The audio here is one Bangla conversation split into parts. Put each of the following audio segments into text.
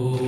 Oh.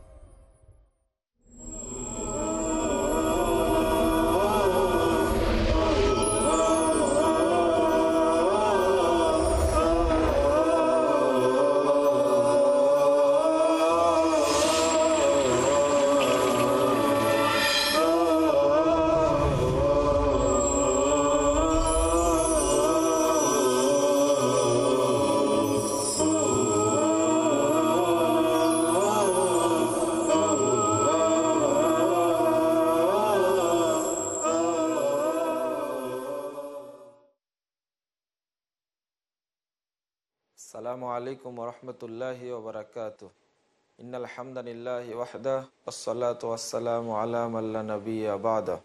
আলাইকুম রহমতুল্লাহি ওবরাকাত। ইন্নাল হামদানিল্লাহ ওয়াহদা আসসালাতু ওয়াসসালামু আলা মাল্লা নবী আবাদা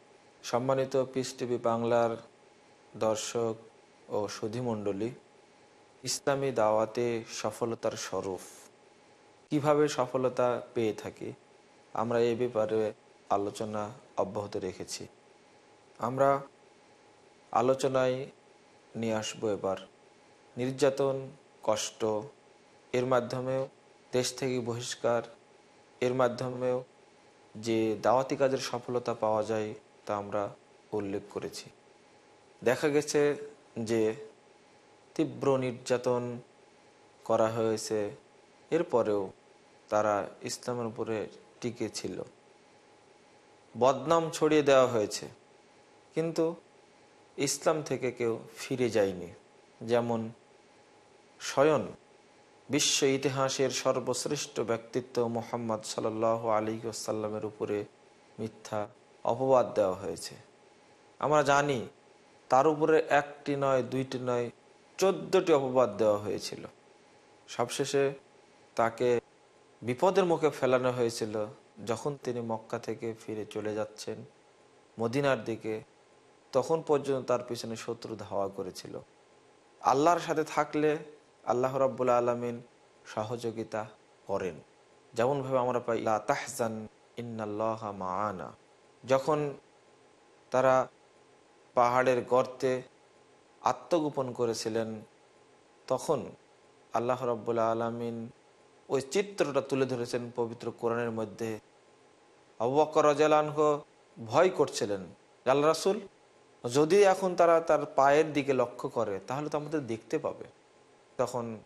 সম্মানিত পিস টিভি বাংলার দর্শক ও সুধীমণ্ডলী, ইসলামী দাওয়াতে সফলতার স্বরূপ। কীভাবে সফলতা পেয়ে থাকি, আমরা এ ব্যাপারে আলোচনা অব্যাহত রেখেছি। আমরা আলোচনায় নিয়ে আসব এবার। নির্যাতন, কষ্ট এর মাধ্যমেও দেশ থেকে বহিষ্কার, এর মাধ্যমেও যে দাওয়াতি কাজের সফলতা পাওয়া যায় তা আমরা উল্লেখ করেছি। দেখা গেছে যে তীব্র নির্যাতন করা হয়েছে এরপরেও তারা ইসলামের উপরে টিকে ছিল। বদনাম ছড়িয়ে দেওয়া হয়েছে, কিন্তু ইসলাম থেকে কেউ ফিরে যায়নি। যেমন স্বয়ন বিশ্ব ইতিহাসের সর্বশ্রেষ্ঠ ব্যক্তিত্ব মোহাম্মদ সাল আলী আসাল্লামের উপরে মিথ্যা অপবাদ দেওয়া হয়েছে। আমরা জানি তার উপরে একটি নয়, দুইটি নয়, চোদ্দটি অপবাদ দেওয়া হয়েছিল। সবশেষে তাকে বিপদের মুখে ফেলানো হয়েছিল যখন তিনি মক্কা থেকে ফিরে চলে যাচ্ছেন মদিনার দিকে। তখন পর্যন্ত তার পিছনে শত্রু ধাওয়া করেছিল। আল্লাহর সাথে থাকলে আল্লাহ রব্বুল আলমিন সহযোগিতা করেন। যেমনভাবে আমরা পাই, লা তাহজান ইন্নাল্লাহ মাআনা। যখন তারা পাহাড়ের গর্তে আত্মগোপন করেছিলেন, তখন আল্লাহ রব্বুল আলমিন ওই চিত্রটা তুলে ধরেছেন পবিত্র কোরআনের মধ্যে। আবুবকর রাজালানহ ভয় করছিলেন আল্লাহ রাসুল, যদি এখন তারা তার পায়ের দিকে লক্ষ্য করে, তাহলে তো আমাদের দেখতে পাবে। তখন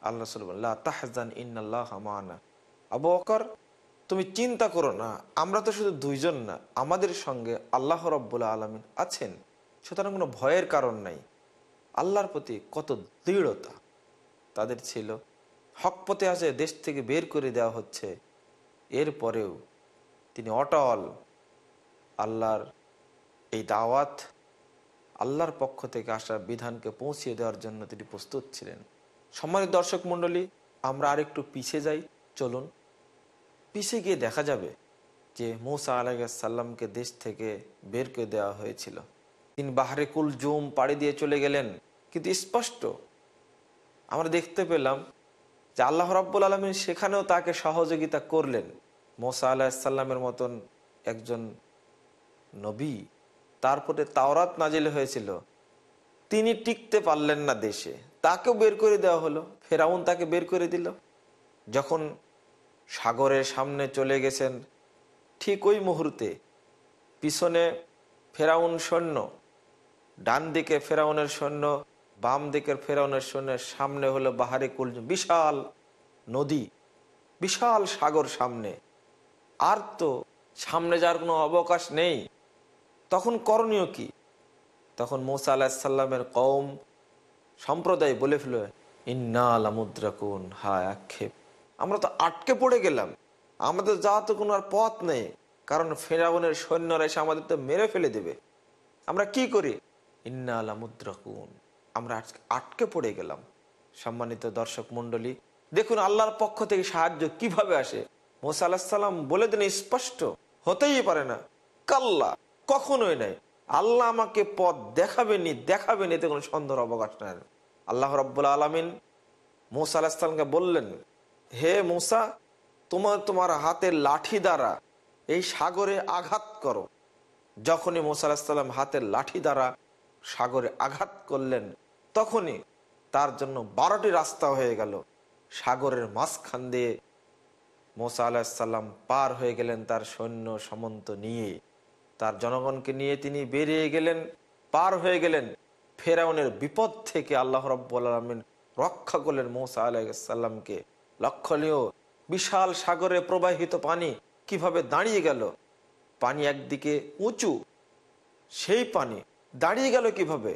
আল্লাহ রসুল্লাহ তাহজান ইন্নাল্লাহ মানা। আবু বকর, তুমি চিন্তা করো না, আমরা তো শুধু দুইজন না, আমাদের সঙ্গে আল্লাহ রব্বুল্লা আলমিন আছেন। সুতরাং কোনো ভয়ের কারণ নাই। আল্লাহর প্রতি কত দৃঢ়তা। তাদের ছিল, হক পথে আছে, দেশ থেকে বের করে দেওয়া হচ্ছে। এরপরেও তিনি অটল। আল্লাহর এই দাওয়াত, আল্লাহর পক্ষ থেকে আসা বিধানকে পৌঁছিয়ে দেওয়ার জন্য তিনি প্রস্তুত ছিলেন। সম্মানিত দর্শক মণ্ডলী, আমরা আরেকটু পিছিয়ে যাই। চলুন, পিছিয়ে গিয়ে দেখা যাবে যে মৌসা আলাইসাল্লামকে দেশ থেকে বের করে দেওয়া হয়েছিল। তিনি বাহারে কুল জুম পাড়ি দিয়ে চলে গেলেন। কিন্তু স্পষ্ট, আমরা দেখতে পেলাম যে আল্লাহ রব্বুল আলমিন সেখানেও তাকে সহযোগিতা করলেন। মোসা আলাহিসাল্লামের মতন একজন নবী তারপরে তাওরাত নাজিল হয়েছিল। তিনি টিকতে পারলেন না দেশে। তাকেও বের করে দেওয়া হলো। ফেরাউন তাকে বের করে দিল। যখন সাগরের সামনে চলে গেছেন, ঠিক ওই মুহূর্তে পিছনে ফেরাউন সৈন্য, ডান দিকে ফেরাউনের সৈন্য, বাম দিকের ফেরাউনের সৈন্যের সামনে হলো বাহারি কুল, বিশাল নদী, বিশাল সাগর সামনে। আর তো সামনে যাওয়ার কোনো অবকাশ নেই। তখন করণীয় কি? তখন মৌসা আলাহিসাল্লামের কম সম্প্রদায় বলে ফেল, ইন্না আলামুদ্রাকুন হায় আক্ষেপ। আমরা তো আটকে পড়ে গেলাম। আমাদের যাওয়া তো কোনো আর পথ নেই, কারণ ফেরাউনের সৈন্যরা এসে আমাদের তো মেরে ফেলে দেবে। আমরা কি করি? ইন্না আলামুদ্রাকুন আমরা আটকে পড়ে গেলাম। সম্মানিত দর্শক মন্ডলী দেখুন আল্লাহর পক্ষ থেকে সাহায্য কীভাবে আসে। মোসা আলাহিসাল্লাম বলে দিন স্পষ্ট, হতেই পারে না। কাল্লা, কখনোই নাই। আল্লাহ আমাকে পথ দেখাবেনি দেখাবেন এতে কোনো সন্দেহ অবকাশ নাই। আল্লাহ রব্বুল আলমিন মুসা আলাহিসাল্লামকে বললেন, হে মুসা, তোমার তোমার হাতের লাঠি দ্বারা এই সাগরে আঘাত করো। যখনই মোসা আলাহিসাল্লাম হাতের লাঠি দ্বারা সাগরে আঘাত করলেন, তখনই তার জন্য বারোটি রাস্তা হয়ে গেল। সাগরের মাঝখান দিয়ে মোসা আলাহিসাল্লাম পার হয়ে গেলেন তার সৈন্য সামন্ত নিয়ে। তার জনগণকে নিয়ে তিনি বেরিয়ে গেলেন, পার হয়ে গেলেন ফেরাউনের বিপদ থেকে আল্লাহ রব্বুল আলমিন রক্ষা করলেন মৌসা আলাইসাল্লামকে লক্ষণীয় বিশাল সাগরে প্রবাহিত পানি কীভাবে দাঁড়িয়ে গেল? পানি একদিকে উঁচু, সেই পানি দাঁড়িয়ে গেল কীভাবে?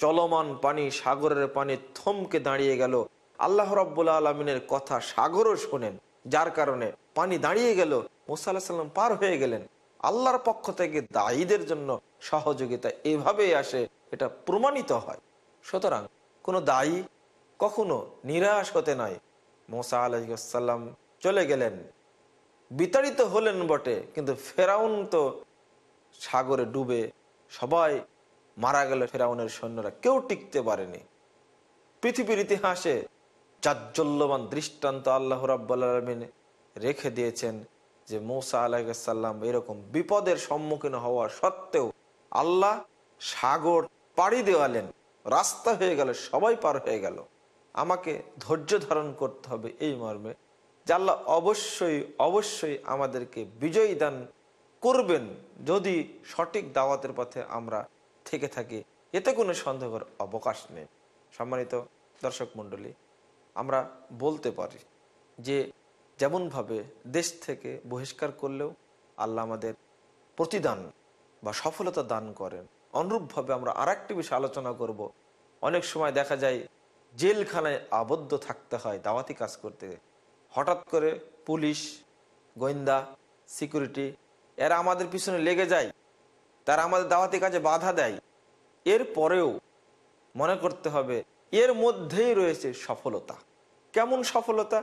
চলমান পানি সাগরের পানি থমকে দাঁড়িয়ে গেল। আল্লাহ রব্বুল্লা আলমিনের কথা সাগরও শোনেন, যার কারণে পানি দাঁড়িয়ে গেল। মুসা আল্লাহ সাল্লাম পার হয়ে গেলেন। আল্লাহর পক্ষ থেকে দায়ীদের জন্য সহযোগিতা এভাবেই আসে, এটা প্রমাণিত হয়। সুতরাং কোনো দায়ী কখনো নিরাশ হতে নাই মোসা আলাইসাল্লাম চলে গেলেন। বিতাড়িত হলেন বটে, কিন্তু ফেরাউন তো সাগরে ডুবে সবাই মারা গেল ফেরাউনের সৈন্যরা, কেউ টিকতে পারেনি। পৃথিবীর ইতিহাসে জাজ্জল্যমান দৃষ্টান্ত আল্লাহ রাব্বালমিন রেখে দিয়েছেন যে মৌসা আলাহিসাল্লাম এরকম বিপদের সম্মুখীন হওয়া সত্ত্বেও আল্লাহ সাগর পাড়ি দেওয়ালেন, রাস্তা হয়ে গেল, সবাই পার হয়ে গেল। আমাকে ধৈর্য ধারণ করতে হবে এই মর্মে যে আল্লাহ অবশ্যই অবশ্যই আমাদেরকে বিজয়ী দান করবেন যদি সঠিক দাওয়াতের পথে আমরা থেকে থাকি। এতে কোনো সন্দেহের অবকাশ নেই। সম্মানিত দর্শক মণ্ডলী, আমরা বলতে পারি যে যেমনভাবে দেশ থেকে বহিষ্কার করলেও আল্লাহ আমাদের প্রতিদান বা সফলতা দান করেন। অনুরূপভাবে আমরা আর একটি বিষয় আলোচনা করব। অনেক সময় দেখা যায় জেলখানায় আবদ্ধ থাকতে হয়, দাওয়াতি কাজ করতে। হঠাৎ করে পুলিশ, গোয়েন্দা, সিকিউরিটি, এরা আমাদের পিছনে লেগে যায়। তারা আমাদের দাওয়াতি কাজে বাধা দেয়। এর পরেও মনে করতে হবে, এর মধ্যেই রয়েছে সফলতা। কেমন সফলতা?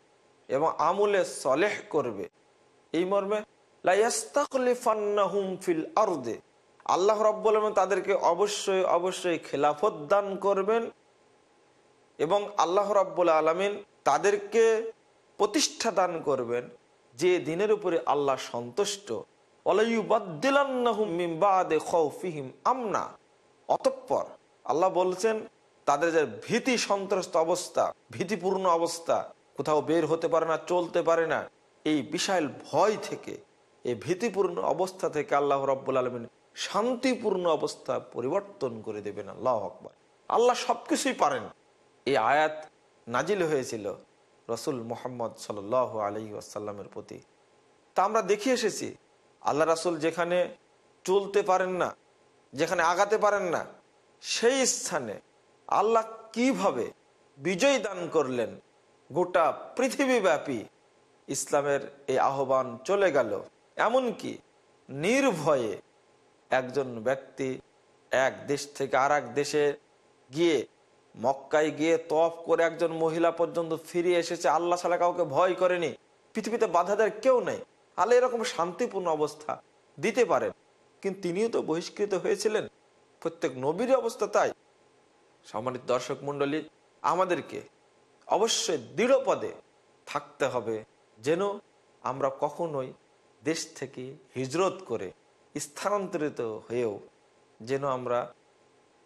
এবং আমলে সলেহ করবে। এই মর্মে ফিল আরদে। আল্লাহ রব্বুল তাদেরকে অবশ্যই অবশ্যই খেলাফত দান করবেন এবং আল্লাহ রব্বুল আলমিন তাদেরকে প্রতিষ্ঠা দান করবেন যে দিনের উপরে আল্লাহ সন্তুষ্ট। আমনা। অতঃপর আল্লাহ বলছেন, তাদের যে ভীতি সন্ত্রস্ত অবস্থা, ভীতিপূর্ণ অবস্থা কোথাও বের হতে পারে না, চলতে পারে না। এই বিশাল ভয় থেকে, এই ভীতিপূর্ণ অবস্থা থেকে আল্লাহ রব্বুল আলমিন শান্তিপূর্ণ অবস্থা পরিবর্তন করে দেবেন আল্লাহ আকবর। আল্লাহ সবকিছুই পারেন। এই আয়াত নাজিল হয়েছিল রসুল মোহাম্মদ সাল আলী আসাল্লামের প্রতি। তা আমরা দেখে এসেছি, আল্লাহ রাসুল যেখানে চলতে পারেন না, যেখানে আগাতে পারেন না, সেই স্থানে আল্লাহ কীভাবে বিজয় দান করলেন গোটা পৃথিবীব্যাপী ইসলামের এই আহ্বান চলে গেল। এমনকি নির্ভয়ে একজন ব্যক্তি এক দেশ থেকে আর দেশে গিয়ে, মক্কায় গিয়ে তফ করে একজন মহিলা পর্যন্ত ফিরে এসেছে। আল্লাহ ছাড়া কাউকে ভয় করেনি। পৃথিবীতে বাধা দেয় কেউ নেই। আল্লাহ এরকম শান্তিপূর্ণ অবস্থা দিতে পারেন। কিন্তু তিনিও তো বহিষ্কৃত হয়েছিলেন। প্রত্যেক নবীর অবস্থা তাই। সম্মানিত দর্শক মন্ডলী আমাদেরকে অবশ্যই দৃঢ় পদে থাকতে হবে যেন আমরা কখনোই দেশ থেকে হিজরত করে স্থানান্তরিত হয়েও যেন আমরা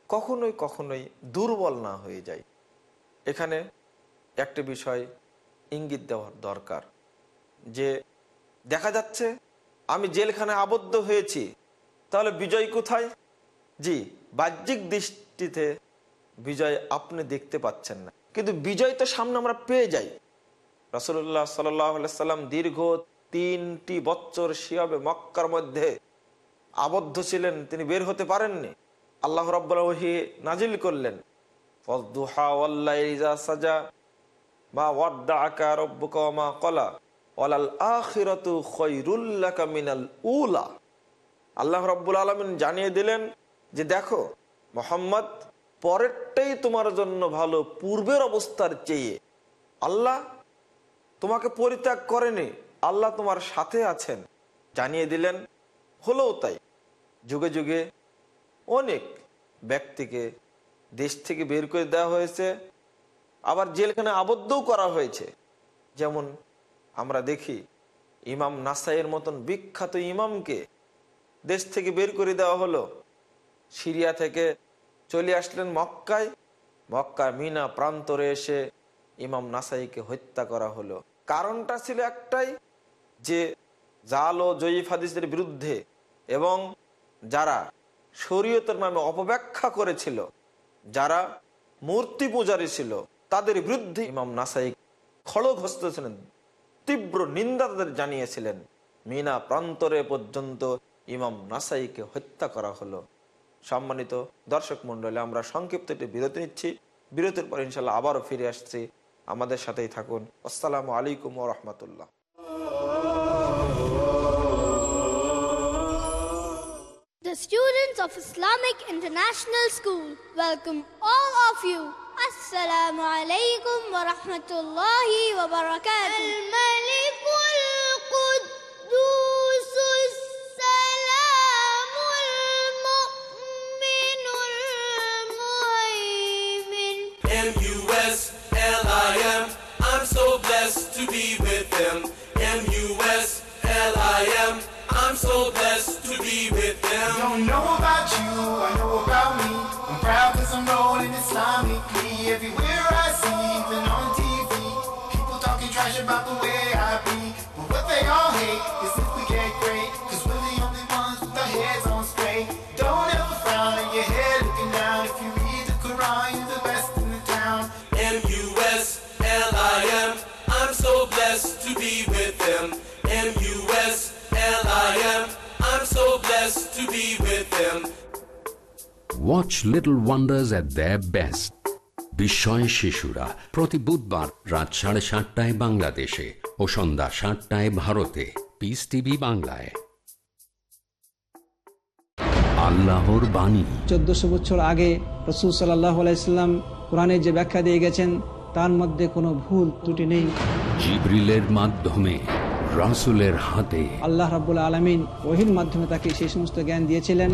কখনোই কখনোই দুর্বল না হয়ে যাই। এখানে একটি বিষয় ইঙ্গিত দেওয়ার দরকার যে দেখা যাচ্ছে আমি জেলখানায় আবদ্ধ হয়েছি, তাহলে বিজয় কোথায়? জি, বাহ্যিক দৃষ্টিতে বিজয় আপনি দেখতে পাচ্ছেন না। কিন্তু বিজয় তো সামনে আমরা পেয়ে যাই। রসুল্লাহ সাল্লাম দীর্ঘ তিনটি বছর শিয়াবে মক্কার মধ্যে আবদ্ধ ছিলেন, তিনি বের হতে পারেননি। আল্লাহ রব্বি নাজিল করলেন। আল্লাহ রব্বুল আলমিন জানিয়ে দিলেন যে দেখো, মোহাম্মদ পরেরটাই তোমার জন্য ভালো, পূর্বের অবস্থার চেয়ে। আল্লাহ তোমাকে পরিত্যাগ করেনি, আল্লাহ তোমার সাথে আছেন। জানিয়ে দিলেন, হলেও তাই। যুগে যুগে অনেক ব্যক্তিকে দেশ থেকে বের করে দেওয়া হয়েছে, আবার জেলখানে আবদ্ধও করা হয়েছে। যেমন আমরা দেখি, ইমাম নাসাইয়ের মতন বিখ্যাত ইমামকে দেশ থেকে বের করে দেওয়া হলো। সিরিয়া থেকে চলে আসলেন মক্কায়। মক্কা মিনা প্রান্তরে এসে ইমাম নাসাইকে হত্যা করা হলো। কারণটা ছিল একটাই, যে জাল ও জয়ীফ হাদিসের বিরুদ্ধে এবং যারা শরীয়তের নামে অপব্যাখ্যা করেছিল, যারা মূর্তি পূজারী ছিল, তাদের বিরুদ্ধে ইমাম নাসাই খড়গস্ত ছিলেন, তীব্র নিন্দা তাদের জানিয়েছিলেন। মিনা প্রান্তরে পর্যন্ত ইমাম নাসাইকে হত্যা করা হলো। সম্মানিত দর্শক মন্ডলে আমরা সংক্ষিপ্ত একটি বিরতি নিচ্ছি বিরতির পর ইনশাল্লাহ আবারও ফিরে আসছি আমাদের সাথেই থাকুন আসসালামু আলাইকুম রহমতুল্লাহ The students of Islamic International School welcome all of you. Assalamu alaikum wa rahmatullahi wa barakatuh. M-U-S-L-I-M. I'm so blessed to be with them. M-U-S-L-I-M. I'm so blessed to be with them. Don't know about you, I know about Watch Little Wonders at their best. বিস্ময় শিশুরা প্রতি বুধবার রাত সাড়ে সাতটায় বাংলাদেশে ও সন্ধ্যা সাতটায় ভারতে। পিস টিভি বাংলায়। আল্লাহর বাণী। চোদ্দশো বছর আগে রসুল সাল্লাহ আলাইস্লাম কোরআনের যে ব্যাখ্যা দিয়ে গেছেন তার মধ্যে কোনো ভুল ত্রুটি নেই। জিব্রিলের মাধ্যমে। রাসুলের হাতে। আল্লাহ রাবুল আলমিন ওহির মাধ্যমে তাকে সেই সমস্ত জ্ঞান দিয়েছিলেন।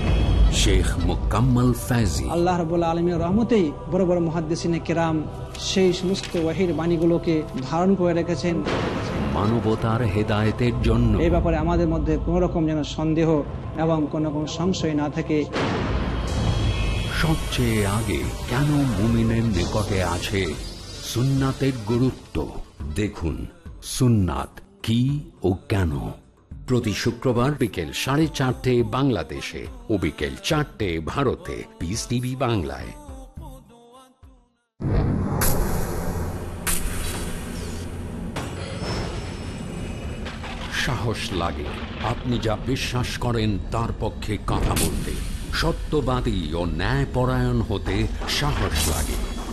শেখ মোকাম্মল ফ্যাজি। আল্লাহ রাবুল আলমীর রহমতেই বড় বড় মহাদ্দেশিনে কেরাম সেই সমস্ত ওয়াহির বাণীগুলোকে ধারণ করে রেখেছেন। মানবতার হেদায়েতের জন্য। এই ব্যাপারে আমাদের মধ্যে কোনো রকম যেন সন্দেহ এবং কোনো রকম সংশয় না থাকে। সবচেয়ে আগে কেন মুমিনের নিকটে আছে সুন্নাতের গুরুত্ব? দেখুন সুন্নাত। কি ও কেন? প্রতি শুক্রবার বিকেল সাড়ে চারটে বাংলাদেশে ও বিকেল চারটে ভারতে। পিস টিভি বাংলায়। সাহস লাগে। আপনি যা বিশ্বাস করেন, তার পক্ষে কথা বলতে। সত্যবাদী ও ন্যায়পরায়ণ হতে সাহস লাগে।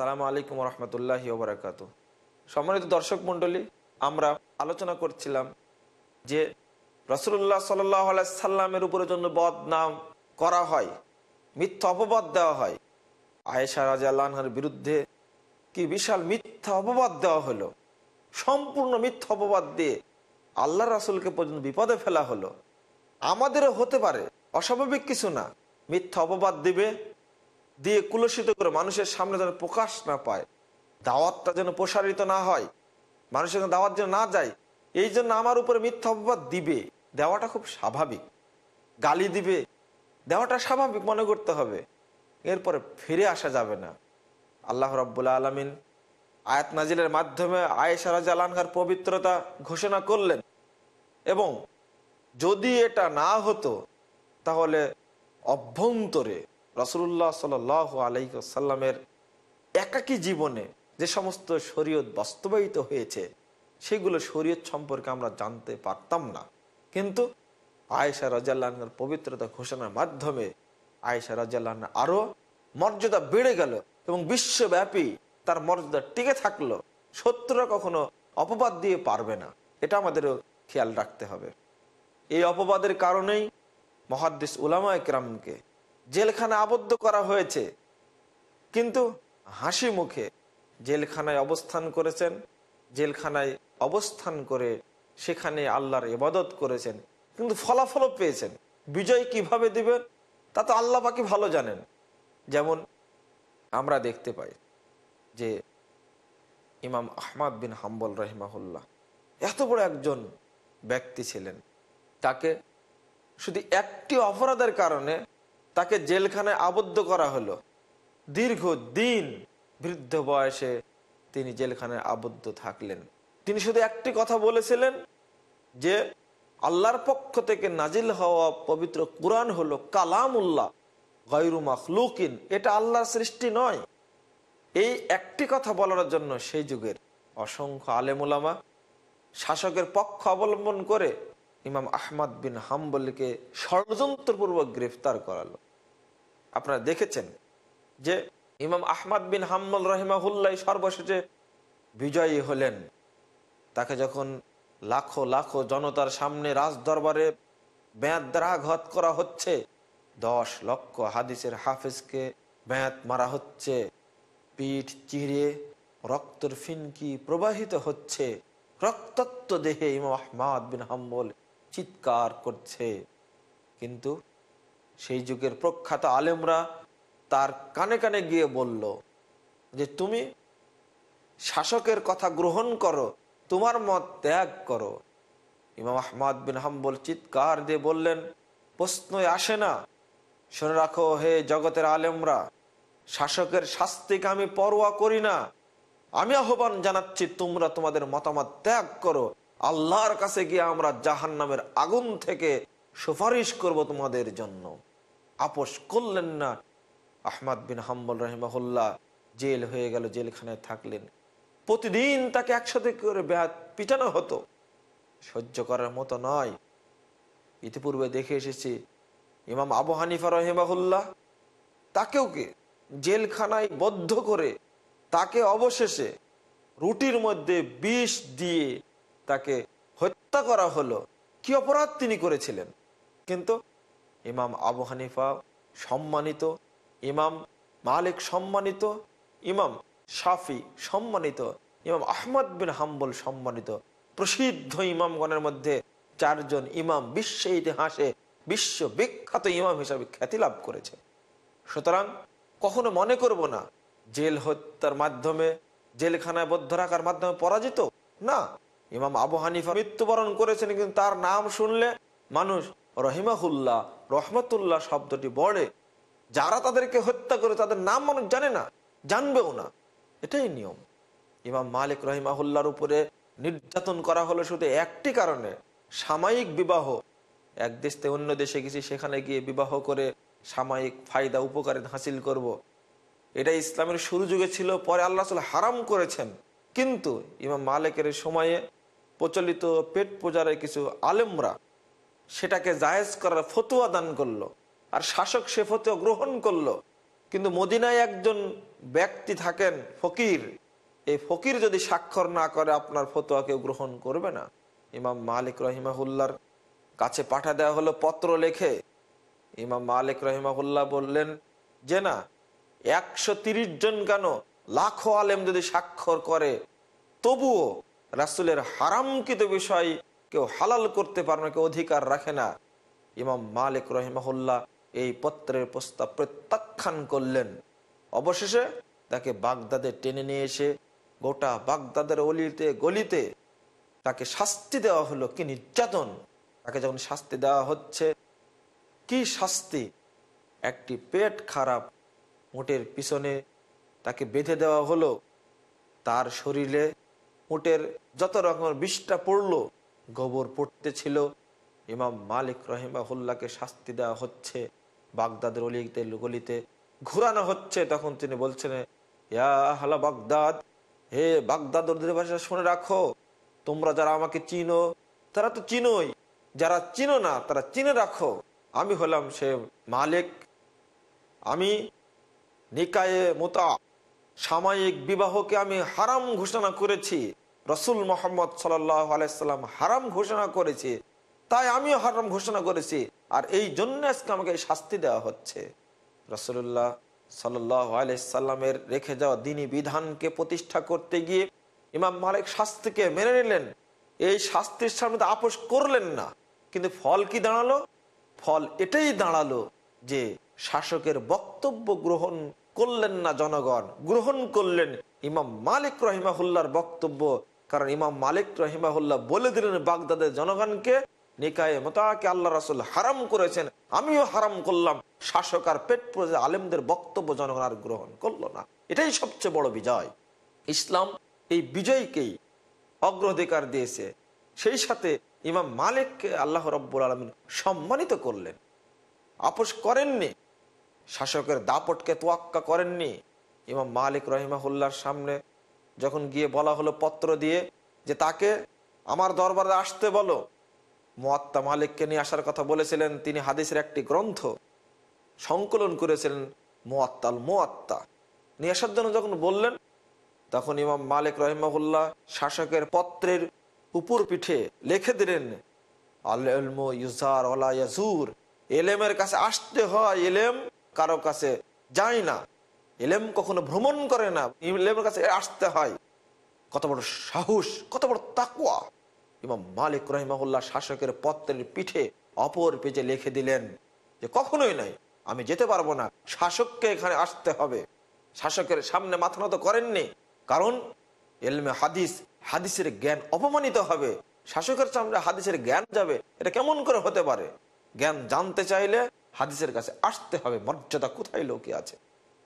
সালাম আলাইকুম রহমতুল্লাহ ওবরাকাত। সম্মানিত দর্শক মণ্ডলী, আমরা আলোচনা করছিলাম যে রসুল্লাহ সাল্লাহ সাল্লামের উপরে জন্য বদনাম করা হয়, মিথ্যা অপবাদ দেওয়া হয়। আয়েশা রাজা আল্লাহর বিরুদ্ধে কি বিশাল মিথ্যা অপবাদ দেওয়া হলো? সম্পূর্ণ মিথ্যা অপবাদ দিয়ে আল্লাহ রাসুলকে পর্যন্ত বিপদে ফেলা হলো। আমাদেরও হতে পারে, অস্বাভাবিক কিছু না। মিথ্যা অপবাদ দিবে দিয়ে কুলসিত করে মানুষের সামনে যেন প্রকাশ না পায়, দাওয়াতটা যেন প্রসারিত না হয়, মানুষের দাওয়াত যেন না যায়, এই জন্য আমার উপরে মিথ্যা অপবাদ দিবে, দেওয়াটা খুব স্বাভাবিক। গালি দিবে, দেওয়াটা স্বাভাবিক, মনে করতে হবে। এরপরে ফিরে আসা যাবে না। আল্লাহ রব্বুল্লা আলমিন আয়াত নাজিলের মাধ্যমে আয়েশা রাজা আলহার পবিত্রতা ঘোষণা করলেন এবং যদি এটা না হতো, তাহলে অভ্যন্তরে রসুল্লাহ সাল আলাইসাল্লামের একাকী জীবনে যে সমস্ত শরীয়ত বাস্তবায়িত হয়েছে, সেগুলো শরীয়ত সম্পর্কে আমরা জানতে পারতাম না। কিন্তু আয়েশা রাজাল্লাহর পবিত্রতা ঘোষণার মাধ্যমে আয়েশা রাজাল্লাহ আরও মর্যাদা বেড়ে গেল এবং বিশ্বব্যাপী তার মর্যাদা টিকে থাকল। শত্রুরা কখনো অপবাদ দিয়ে পারবে না। এটা আমাদেরও খেয়াল রাখতে হবে। এই অপবাদের কারণেই মহাদ্দিস উলামা একরামকে জেলখানে আবদ্ধ করা হয়েছে। কিন্তু হাসি মুখে জেলখানায় অবস্থান করেছেন, জেলখানায় অবস্থান করে সেখানে আল্লাহর ইবাদত করেছেন, কিন্তু ফলাফলও পেয়েছেন। বিজয় কীভাবে দিবেন, তা তো আল্লাহ বাকি ভালো জানেন। যেমন আমরা দেখতে পাই যে ইমাম আহমাদ বিন হাম্বল রহিমাহুল্লাহ এত বড় একজন ব্যক্তি ছিলেন। তাকে শুধু একটি অপরাধের কারণে তাকে জেলখানায় আবদ্ধ করা হলো। দীর্ঘ দিন বৃদ্ধ বয়সে তিনি জেলখানায় আবদ্ধ থাকলেন। তিনি শুধু একটি কথা বলেছিলেন যে, আল্লাহর পক্ষ থেকে নাজিল হওয়া পবিত্র কোরআন হলো কালামুল্লাহ গৈরু মখলুকিন। এটা আল্লাহর সৃষ্টি নয়। এই একটি কথা বলার জন্য সেই যুগের অসংখ্য আলেমুলামা শাসকের পক্ষ অবলম্বন করে ইমাম আহমদ বিন হাম্বলকে ষড়যন্ত্রপূর্বক গ্রেফতার করালো। আপনারা দেখেছেন যে ইমাম আহমদ বিন হাম্বল রহিমাহুল্লাহ সর্বশেষে বিজয়ী হলেন। তাকে যখন লাখো লাখো জনতার সামনে রাজ দরবারে ব্যাঁত করা হচ্ছে, দশ লক্ষ হাদিসের হাফেজকে ব্যাঁত মারা হচ্ছে, পিঠ চিরে রক্তর ফিনকি প্রবাহিত হচ্ছে, রক্তাক্ত দেহে ইমাম আহমাদ বিন হাম্বল চিৎকার করছে। কিন্তু সেই যুগের প্রখ্যাত আলেমরা তার কানে কানে গিয়ে বলল, যে তুমি শাসকের কথা গ্রহণ করো, তোমার মত ত্যাগ করো। ইমাম আহমাদ বিন হাম্বল চিৎকার দিয়ে বললেন, প্রশ্নই আসে না। শুনে রাখো, হে জগতের আলেমরা, শাসকের শাস্তিকে আমি পরোয়া করি না। আমি আহ্বান জানাচ্ছি, তোমরা তোমাদের মতামত ত্যাগ করো। আল্লাহর কাছে গিয়ে আমরা জাহান নামের আগুন থেকে সুপারিশ করব তোমাদের জন্য। আপোষ করলেন না। আহমদ বিন হাম্বল রহিমাহুল্লাহ জেল হয়ে গেল, জেলখানায় থাকলেন। প্রতিদিন তাকে একসাথে করে ব্যাত পিটানো হতো। সহ্য করার মতো নয়। ইতিপূর্বে দেখে এসেছি, ইমাম আবু হানিফা রহিমাহুল্লাহ তাকেও কে জেলখানায় বদ্ধ করে তাকে অবশেষে রুটির মধ্যে বিষ দিয়ে তাকে হত্যা করা হলো। কি অপরাধ তিনি করেছিলেন? কিন্তু ইমাম আবু হানিফা সম্মানিত, ইমাম মালিক সম্মানিত, ইমাম শাফি সম্মানিত, ইমাম আহমদ বিন হাম্বল সম্মানিত। প্রসিদ্ধ ইমামগণের মধ্যে চারজন ইমাম বিশ্ব ইতিহাসে বিশ্ব বিখ্যাত ইমাম হিসাবে খ্যাতি লাভ করেছে। সুতরাং কখনো মনে করব না, জেল হত্যার মাধ্যমে, জেলখানায় বদ্ধ রাখার মাধ্যমে পরাজিত? না। ইমাম আবু হানিফা মৃত্যুবরণ করেছেন, কিন্তু তার নাম শুনলে মানুষ রহিমাহুল্লাহ, রহমতুল্লাহ শব্দটি বলে। যারা তাদেরকে হত্যা করে তাদের নাম মানুষ জানে না, জানবেও না। এটাই নিয়ম। ইমাম মালিক রহিমাহুল্লার উপরে নির্যাতন করা হলো শুধু একটি কারণে। সাময়িক বিবাহ। এক দেশ থেকে অন্য দেশে গেছি, সেখানে গিয়ে বিবাহ করে সাময়িক ফায়দা, উপকারে হাসিল করব। এটা ইসলামের শুরু যুগে ছিল, পরে আল্লাহ হারাম করেছেন। কিন্তু ইমাম মালিকের সময়ে প্রচলিত পেট পূজারে কিছু আলেমরা সেটাকে জায়েজ করার ফতুয়া দান করল। আর শাসক সে ফতুয়া গ্রহণ করল। কিন্তু মদিনায় একজন ব্যক্তি থাকেন ফকির। এই ফকির যদি স্বাক্ষর না করে, আপনার ফতোয়া কেউ গ্রহণ করবে না। ইমাম মালিক রহিমাহুল্লার কাছে পাঠা দেওয়া হলো পত্র লেখে। ইমাম মালিক রহিমাহুল্লাহ বললেন, যে না, একশো জন কেন লাখো আলেম যদি স্বাক্ষর করে, তবুও রাসুলের হারামকৃত বিষয় কেউ হালাল করতে পারে না, কেউ অধিকার রাখে না। ইমাম মালিক রহিমাহুল্লাহ এই পত্রের প্রস্তাব প্রত্যাখ্যান করলেন। অবশেষে তাকে বাগদাদে টেনে নিয়ে এসে গোটা বাগদাদের অলিতে, গলিতে তাকে শাস্তি দেওয়া হলো। কি নির্যাতন! তাকে যখন শাস্তি দেওয়া হচ্ছে, কি শাস্তি! একটি পেট খারাপ মোটের পিছনে তাকে বেঁধে দেওয়া হলো। তার শরীরে উটের যত রকমের বিষটা পড়ল, গোবর পড়তে ছিল। ইমাম মালিক রহিমাহুল্লাহকে শাস্তি দেওয়া হচ্ছে। বাগদাদের অলিতে গলিতে ঘুরানো হচ্ছে। তখন তিনি বলছেন, ইয়া বাগদাদ, হে বাগদাদ ওদের ভাষা শুনে রাখো, তোমরা যারা আমাকে চিনো, তারা তো চিনোই। যারা চিনো না, তারা চিনে রাখো। আমি হলাম সে মালিক। আমি নিকায়ে মোতা। সাময়িক বিবাহকে আমি হারাম ঘোষণা করেছি। রসুল মোহাম্মদ আলাইসাল্লাম হারাম ঘোষণা করেছি, তাই আমিও হারাম ঘোষণা করেছি, আর এই জন্য আজকে আমাকে শাস্তি দেওয়া হচ্ছে। রসুল্লাহ সাল্লাহ রেখে যাওয়া দিনী বিধানকে প্রতিষ্ঠা করতে গিয়ে ইমাম মালিক শাস্তিকে মেনে নিলেন। এই শাস্তির সামনে তো আপোষ করলেন না, কিন্তু ফল কি দাঁড়াল? ফল এটাই দাঁড়াল যে শাসকের বক্তব্য গ্রহণ করলেন না জনগণ, গ্রহণ করলেন ইমাম মালিক রহিমাহুল্লার বক্তব্য, কারণ ইমাম মালিক রহিমাহুল্লাহ বলে দিলেন বাগদাদের জনগণকে, নিকায়ে মোতাকে আল্লাহ রাসুল হারাম করেছেন, আমিও হারাম করলাম। শাসক আর পেট পরে আলেমদের বক্তব্য জনগণ আর গ্রহণ করল না। এটাই সবচেয়ে বড় বিজয়। ইসলাম এই বিজয়কেই অগ্রাধিকার দিয়েছে। সেই সাথে ইমাম মালিককে আল্লাহ রব্বুল আলমিন সম্মানিত করলেন। আপোষ করেননি। শাসকের দাপটকে তোয়াক্কা করেননি। ইমাম মালিক রহিমাহুল্লার সামনে যখন গিয়ে বলা হলো পত্র দিয়ে যে তাকে আমার দরবারে আসতে বলো, মোয়াত্তা মালিককে নিয়ে আসার কথা বলেছিলেন, তিনি হাদিসের একটি গ্রন্থ সংকলন করেছিলেন, মোয়াত্তাল মোয়াত্তা। নিয়ে আসার জন্য যখন বললেন, তখন ইমাম মালিক রহিমাহুল্লাহ শাসকের পত্রের উপর পিঠে লিখে দিলেন আল্লাহ এলেমের কাছে আসতে হয়, এলেম কারও কাছে যায় না। এলেম কখনো ভ্রমণ করে না। এলেমের কাছে আসতে হয়। কত বড় সাহস, কত বড় তাকুয়া ইমাম মালিক রহিমাহুল্লাহ শাসকের পত্রের পিঠে অপর পেজে লিখে দিলেন যে, কখনোই নাই আমি যেতে পারব না। শাসককে এখানে আসতে হবে। শাসকের সামনে মাথা নত করেননি। কারণ এলমে হাদিস, হাদিসের জ্ঞান অপমানিত হবে। শাসকের সামনে হাদিসের জ্ঞান যাবে, এটা কেমন করে হতে পারে? জ্ঞান জানতে চাইলে হাদিসের কাছে আসতে হবে। মর্যাদা কোথায় লোকে আছে?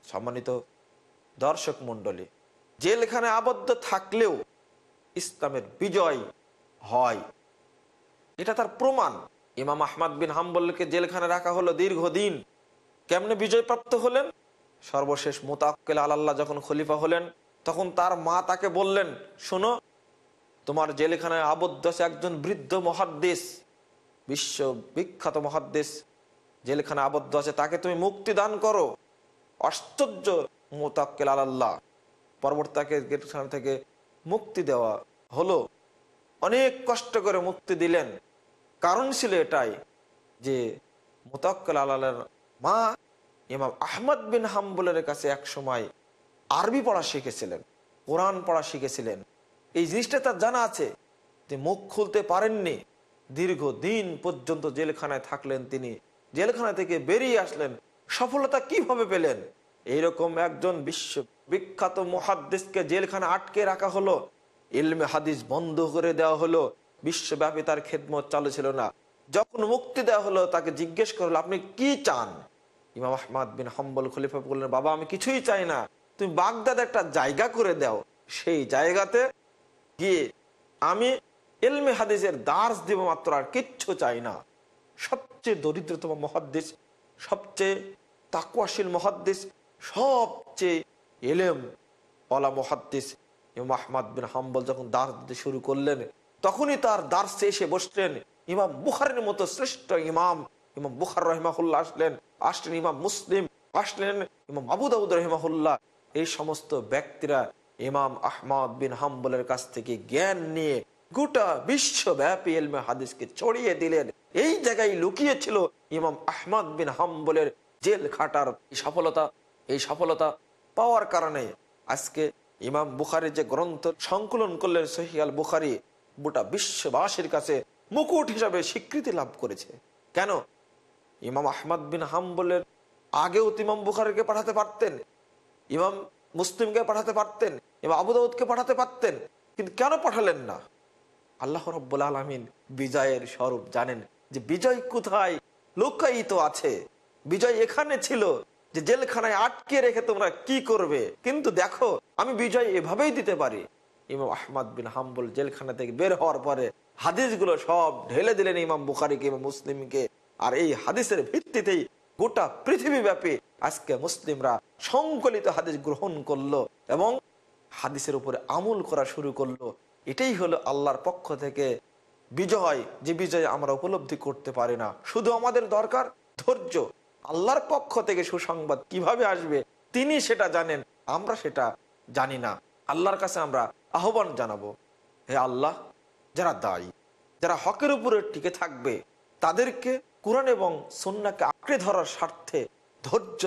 সম্মানিত দর্শক মন্ডলী জেলখানে আবদ্ধ থাকলেও ইসলামের বিজয় হয়। এটা তার প্রমাণ। ইমাম আহমদ বিন হাম্বলকে জেলখানে রাখা হলো দীর্ঘদিন। কেমনে বিজয় প্রাপ্ত হলেন? সর্বশেষ মোতাক্কেল আল্লাহ যখন খলিফা হলেন, তখন তার মা তাকে বললেন, শোনো, তোমার জেলখানায় আবদ্ধ আছে একজন বৃদ্ধ মহাদ্দেশ বিশ্ব বিখ্যাত মহাদ্দেশ। জেলখানে আবদ্ধ আছে, তাকে তুমি মুক্তি দান করো। আশ্চর্য মোতাক্কেল আল্লাহ পরবর্তী তাকে জেলখানা থেকে মুক্তি দেওয়া হলো। অনেক কষ্ট করে মুক্তি দিলেন। কারণ ছিল এটাই যে মোতাক্কেল আল্লাহর মা ইমাম আহমদ বিন হাম্বলের কাছে এক সময় আরবি পড়া শিখেছিলেন, কোরআন পড়া শিখেছিলেন। এই জিনিসটা তার জানা আছে যে মুখ খুলতে পারেননি। দীর্ঘ দিন পর্যন্ত জেলখানায় থাকলেন তিনি। জেলখানা থেকে বেরিয়ে আসলেন সফলতা কীভাবে পেলেন? এইরকম একজন বিশ্ব বিখ্যাত মহাদ্দেশকে জেলখানা আটকে রাখা হলো। ইলমে হাদিস বন্ধ করে দেওয়া হলো। বিশ্বব্যাপী তার খেদমত চালু ছিল না। যখন মুক্তি দেওয়া হলো, তাকে জিজ্ঞেস করল আপনি কি চান? ইমাম আহমদ বিন হাম্বল খলিফা বললেন, বাবা, আমি কিছুই চাই না। তুমি বাগদাদ একটা জায়গা করে দাও। সেই জায়গাতে গিয়ে আমি এলমে হাদিসের দার্স দেব মাত্র, আর কিচ্ছু চাই না। সবচেয়ে দরিদ্রতম মহাদ্দেশ সবচেয়ে তাকুয়াশীল মহাদ্দেশ সবচেয়ে এলেম অলা মহাদ্দেশ ইমাম আহমদ বিন হাম্বল যখন দার্স দিতে শুরু করলেন, তখনই তার দার্সে এসে বসলেন। ইমাম বুখারের মতো শ্রেষ্ঠ ইমাম ইমাম বুখার রহমাহুল্লাহ আসলেন আসলেন ইমাম মুসলিম, আসলেন ইমাম আবু দাউদ রহমাহুল্লাহ। এই সমস্ত ব্যক্তিরা ইমাম আহমদ বিন হাম্বলের কাছ থেকে জ্ঞান নিয়ে গোটা বিশ্বব্যাপী এলমে হাদিসকে ছড়িয়ে দিলেন। এই জায়গায় লুকিয়েছিল ইমাম আহমদ বিন হাম্বলের জেল খাটার সফলতা। এই সফলতা পাওয়ার কারণে আজকে ইমাম বুখারি যে গ্রন্থ সংকলন করলেন সহিয়াল বুখারি গোটা বিশ্ববাসীর কাছে মুকুট হিসাবে স্বীকৃতি লাভ করেছে। কেন? ইমাম আহমদ বিন হাম্বলের আগেও তো ইমাম বুখারিকে পাঠাতে পারতেন, ইমাম মুসলিমকে পাঠাতে পারতেন, ইমাম আবুদাউদকে পাঠাতে পারতেন, কিন্তু কেন পাঠালেন না? আল্লাহ রব্বুল আলমিন বিজয়ের স্বরূপ জানেন। যে বিজয় কোথায়? লুকায়িত আছে। বিজয় এখানে ছিল যে জেলখানায় আটকে রেখে তোমরা কি করবে? কিন্তু দেখো, আমি বিজয় এভাবেই দিতে পারি। ইমাম আহমদ বিন হাম্বুল জেলখানা থেকে বের হওয়ার পরে হাদিসগুলো সব ঢেলে দিলেন ইমাম বুখারিকে, ইমাম মুসলিমকে। আর এই হাদিসের ভিত্তিতেই গোটা পৃথিবী ব্যাপী আজকে মুসলিমরা সংকলিত হাদিস গ্রহণ করল এবং হাদিসের উপরে আমল করা শুরু করল। এটাই হলো আল্লাহর পক্ষ থেকে বিজয়, যে বিজয় আমরা উপলব্ধি করতে পারি না। শুধু আমাদের দরকার ধৈর্য। আল্লাহর পক্ষ থেকে সুসংবাদ কীভাবে আসবে, তিনি সেটা জানেন, আমরা সেটা জানি না। আল্লাহর কাছে আমরা আহ্বান জানাব, হে আল্লাহ, যারা দায়ী, যারা হকের উপরে টিকে থাকবে, তাদেরকে কোরআন এবং সন্নাকে আঁকড়ে ধরার স্বার্থে ধৈর্য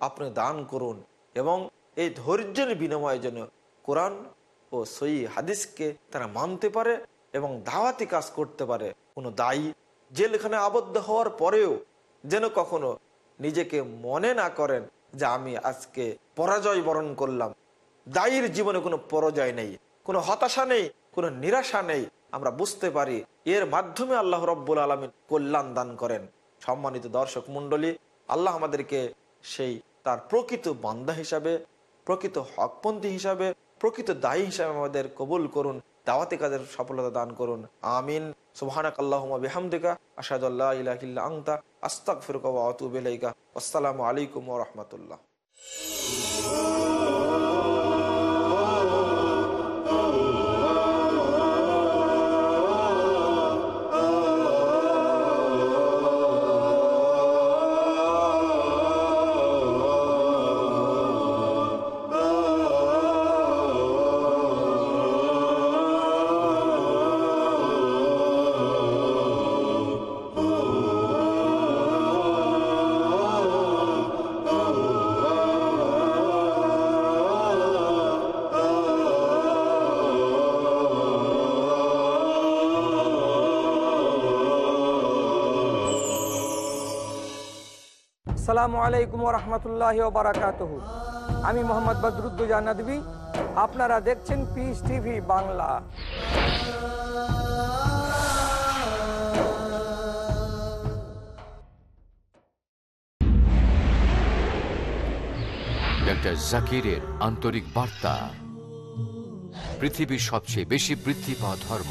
আপনি দান করুন এবং এই ধৈর্যের বিনিময়ে যেন কোরআন ও সই হাদিসকে তারা মানতে পারে এবং দাওয়াতি কাজ করতে পারে কোনো দায়ী জেলখানে আবদ্ধ হওয়ার পরেও যেন কখনো নিজেকে মনে না করেন যে আমি আজকে পরাজয় বরণ করলাম। দায়ীর জীবনে কোনো পরাজয় নেই, কোনো হতাশা নেই, কোনো নিরাশা নেই। আমরা বুঝতে পারি এর মাধ্যমে আল্লাহ রব্বুল আলমিন কল্যাণ দান করেন। সম্মানিত দর্শক মন্ডলী আল্লাহ আমাদেরকে সেই তার প্রকৃত বান্দা হিসাবে, প্রকৃত হকপন্থী হিসাবে, প্রকৃত দায়ী হিসাবে আমাদের কবুল করুন। দাওয়াতি কাজের সফলতা দান করুন। আমিন। সুবহানাক আল্লাহুম্মা বিহামদিকা ফিরকা আসসালামু আলাইকুম রাহমাতুল্লাহ। আসসালামু আলাইকুম রহমতুল্লাহ বারাকাত আমি মোহাম্মদ বদরুদ্দুজা নদী আপনারা দেখছেন পিস টিভি বাংলা। জাকিরের আন্তরিক বার্তা। পৃথিবীর সবচেয়ে বেশি বৃদ্ধি পাওয়া ধর্ম।